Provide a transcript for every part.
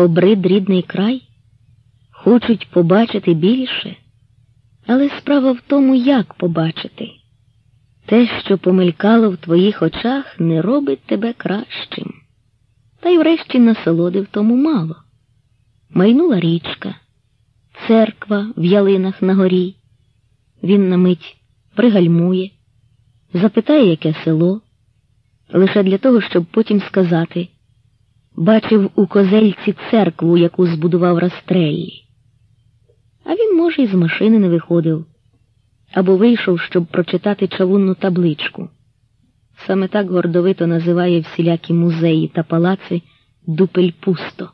обрид рідний край, хочуть побачити більше, але справа в тому, як побачити. Те, що помелькало в твоїх очах, не робить тебе кращим. Та й врешті насолоди в тому мало. Майнула річка, церква в ялинах на горі. Він на мить пригальмує, запитає, яке село, лише для того, щоб потім сказати бачив у козельці церкву, яку збудував Растреллі. А він, може, і з машини не виходив або вийшов, щоб прочитати чавунну табличку. Саме так гордовито називає всілякі музеї та палаци дупель пусто.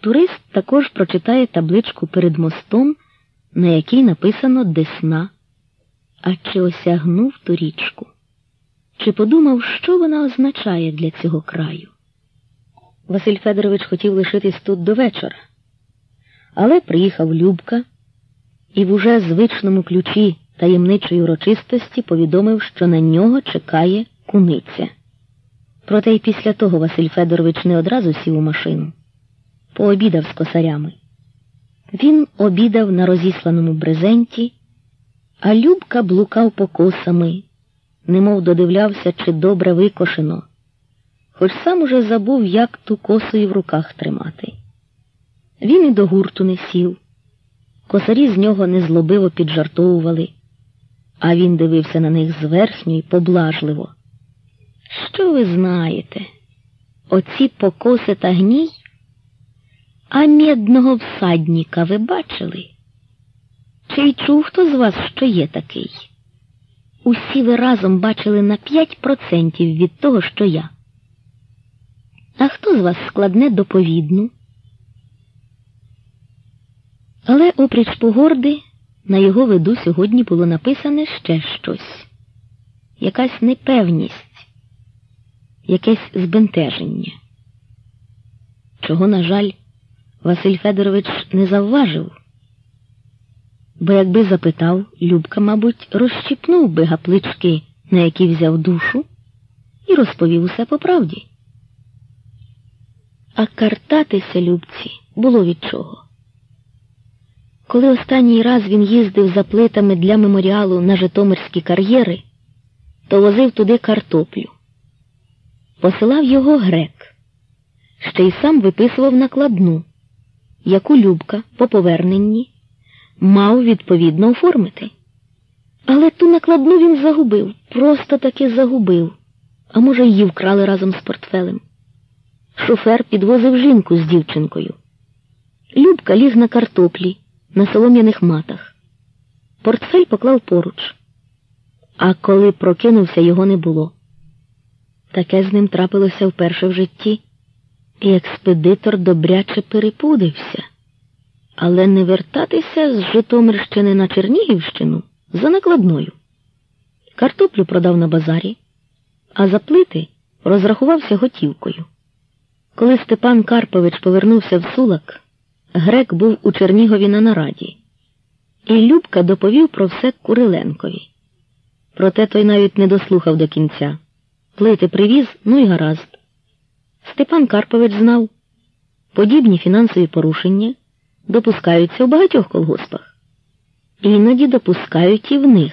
Турист також прочитає табличку перед мостом, на якій написано Десна. А чи осягнув ту річку? Чи подумав, що вона означає для цього краю? Василь Федорович хотів лишитись тут до вечора, але приїхав Любка і в уже звичному ключі таємничої урочистості повідомив, що на нього чекає куниця. Проте й після того Василь Федорович не одразу сів у машину, пообідав з косарями. Він обідав на розісланому брезенті, а Любка блукав покосами, немов додивлявся, чи добре викошено, хоч сам уже забув, як ту косу і в руках тримати. Він і до гурту не сів. Косарі з нього незлобиво піджартовували а він дивився на них зверхньо й поблажливо. Що ви знаєте? Оці покоси та гній? А мідного всадніка ви бачили? Чи й чув хто з вас, що є такий? Усі ви разом бачили на п'ять процентів від того, що я. А хто з вас складне доповідну? Але опріч погорди на його виду сьогодні було написане ще щось, якась непевність, якесь збентеження, чого, на жаль, Василь Федорович не завважив, бо якби запитав, Любка, мабуть, розщіпнув би гаплички, на які взяв душу, і розповів усе по правді. А картатися Любці було від чого. Коли останній раз він їздив за плитами для меморіалу на Житомирські кар'єри, то возив туди картоплю. Посилав його грек, ще й сам виписував накладну, яку Любка по поверненні мав відповідно оформити. Але ту накладну він загубив, просто таки загубив, а може, її вкрали разом з портфелем. Шофер підвозив жінку з дівчинкою. Любка ліг на картоплі на солом'яних матах. Портфель поклав поруч, а коли прокинувся, його не було. Таке з ним трапилося вперше в житті, і експедитор добряче перепудився, але не вертатися з Житомирщини на Чернігівщину за накладною. Картоплю продав на базарі, а за плити розрахувався готівкою. Коли Степан Карпович повернувся в Сулак, Грек був у Чернігові на нараді, і Любка доповів про все Куриленкові. Проте той навіть не дослухав до кінця. Плити привіз, ну і гаразд. Степан Карпович знав, подібні фінансові порушення допускаються у багатьох колгоспах. Іноді допускають і в них.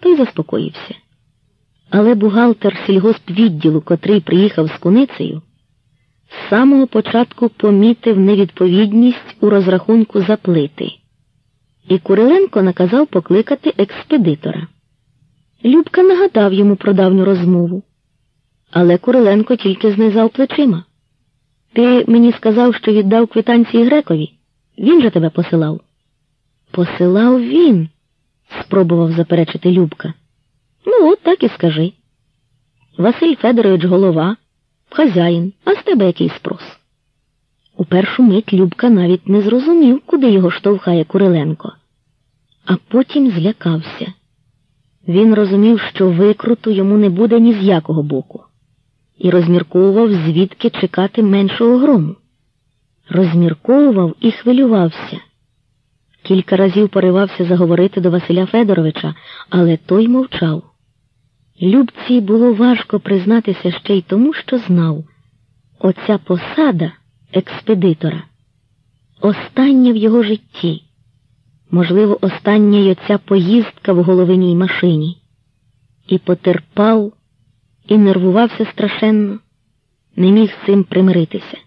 Той заспокоївся. Але бухгалтер сільгоспвідділу, котрий приїхав з куницею, з самого початку помітив невідповідність у розрахунку за плити, і Куриленко наказав покликати експедитора. Любка нагадав йому про давню розмову, але Куриленко тільки знизав плечима. Ти мені сказав, що віддав квитанції грекові. Він же тебе посилав. Посилав він, спробував заперечити Любка. Ну, от так і скажи. Василь Федорович голова хазяїн, а з тебе який спрос? У першу мить Любка навіть не зрозумів, куди його штовхає Куриленко, а потім злякався. Він розумів, що викруту йому не буде ні з якого боку, і розмірковував, звідки чекати меншого грому. Розмірковував і хвилювався. Кілька разів поривався заговорити до Василя Федоровича, але той мовчав. Любці було важко признатися ще й тому, що знав оця посада експедитора. Остання в його житті, можливо, остання й оця поїздка в головиній машині. І потерпав, і нервувався страшенно, не міг з цим примиритися.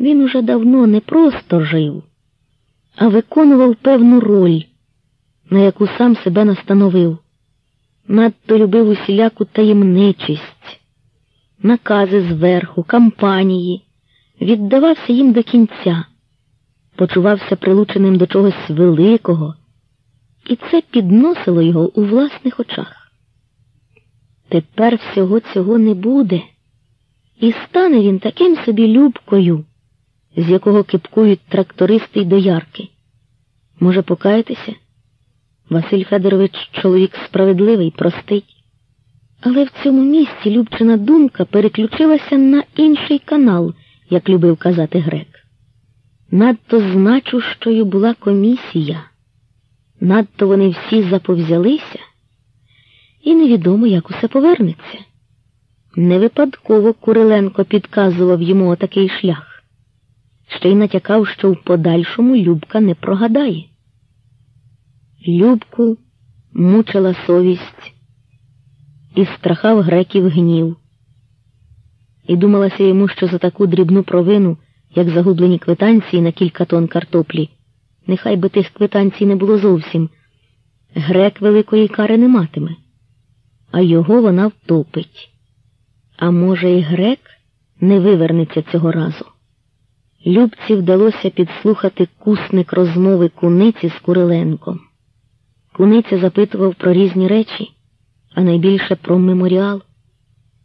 Він уже давно не просто жив, а виконував певну роль, на яку сам себе настановив, надто любив усіляку таємничість, накази зверху, кампанії, віддавався їм до кінця, почувався прилученим до чогось великого, і це підносило його у власних очах. Тепер всього цього не буде, і стане він таким собі любкою з якого кипкують трактористи й доярки. Може, покаятися? Василь Федорович чоловік справедливий, простий. Але в цьому місці Любчина думка переключилася на інший канал, як любив казати грек. Надто значущою була комісія, надто вони всі заповзялися, і невідомо, як усе повернеться. Не випадково Куриленко підказував йому отакий шлях ще й натякав, що в подальшому Любка не прогадає. Любку мучила совість і страхав греків гнів. І думалося йому, що за таку дрібну провину, як загублені квитанції на кілька тонн картоплі, нехай би тих квитанцій не було зовсім, грек великої кари не матиме, а його вона втопить. А може, і грек не вивернеться цього разу. Любці вдалося підслухати кусник розмови куниці з Куриленком. Куниця запитував про різні речі, а найбільше про меморіал,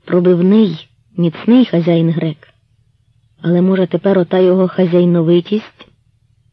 пробивний, міцний хазяїн грек. Але, може, тепер ота його хазяйновитість